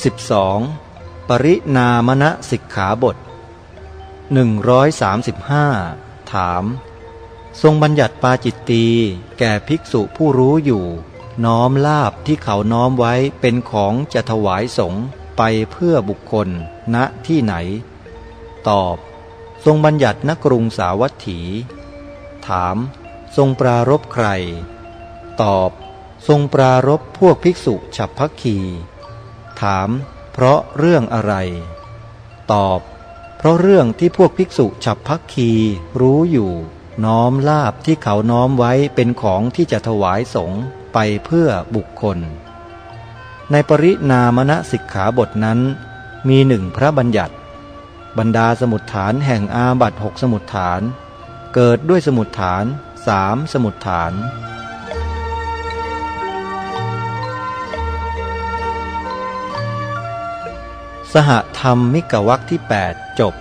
12. ปรินามณสิกขาบท 135 ถาม ทรงบัญญัติปาจิตตีแก่ภิกษุผู้รู้อยู่ น้อมลาบที่เขาน้อมไว้เป็นของจะถวายสงไปเพื่อบุคคลณที่ไหน ตอบ ทรงบัญญัติณกรุงสาวัตถี ถาม ทรงปรารบใคร ตอบ ทรงปรารบพวกภิกษุฉับพักคี ถาม เพราะเรื่องอะไร ตอบ เพราะเรื่องที่พวกภิกษุฉับพักคีรู้อยู่ น้อมลาบที่เขาน้อมไว้เป็นของที่จะถวายสงฆ์ไปเพื่อบุคคล ในปรินามณสิกขาบทนั้น มีหนึ่งพระบัญญัติ บรรดาสมุดฐานแห่งอาบัตหกสมุดฐาน เกิดด้วยสมุดฐานสามสมุดฐาน สหธรรมมิกวักที่ 8 จบ